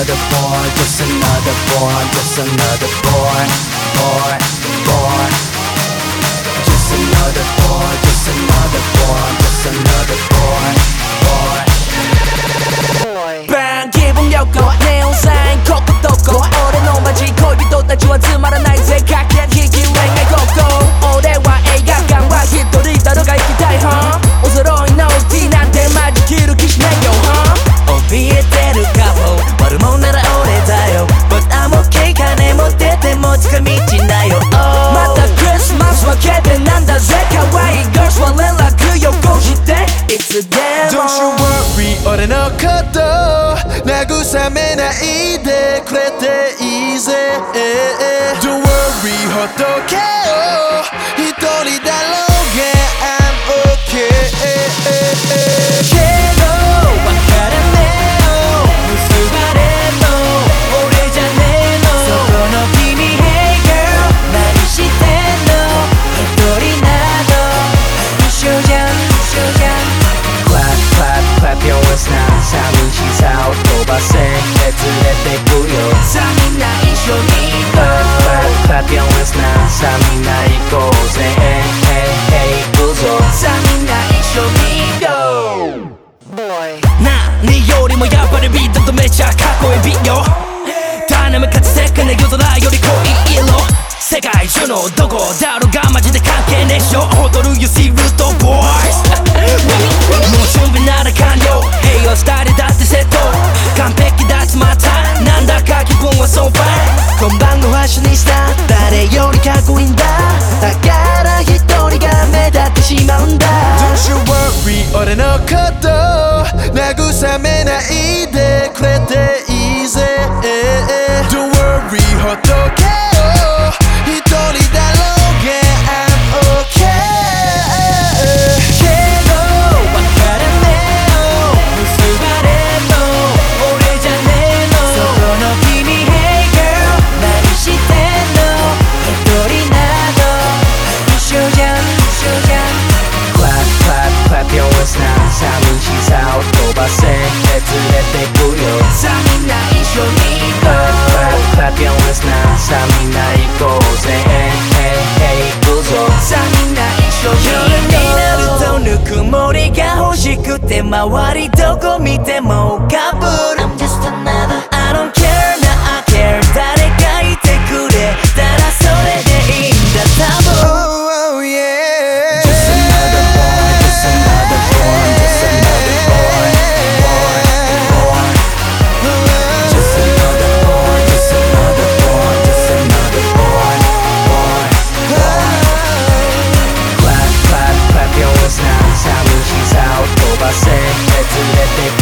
another boy, just another boy, just another boy, boy, boy. 近道ないよ。またクリスマスは決定なんだぜ。可愛い girls は連絡よこして。いつでも Don't you worry 俺のこと慰めないでくれていいぜ。Don't worry ほっとけ。れてくよさあみんな一緒に Clap, clap, clap your hands now さあみんな行こうぜ。Hey, hey, hey 行くぞさあみんな一緒に Go 何よりもやっぱりビートとめちゃかっこいい。ビよ。ダイナミック世界の夜空より濃い色。世界中のどこだろうがマジで関係ねえしょ。踊る You see ルートボーイズもう準備なら完了。栄養スタイよりかっこいいんだだから一人が目立ってしまうんだ Don't you worry 俺のこと慰めないでくれていいぜ Don't worry ほっとさあみんな行こうぜ。Hey, hey, hey 行くぞ。さあみんな一緒に。夜になるとぬくもりが欲しくて周りどこ見てもかぶ。る I said, let's do that.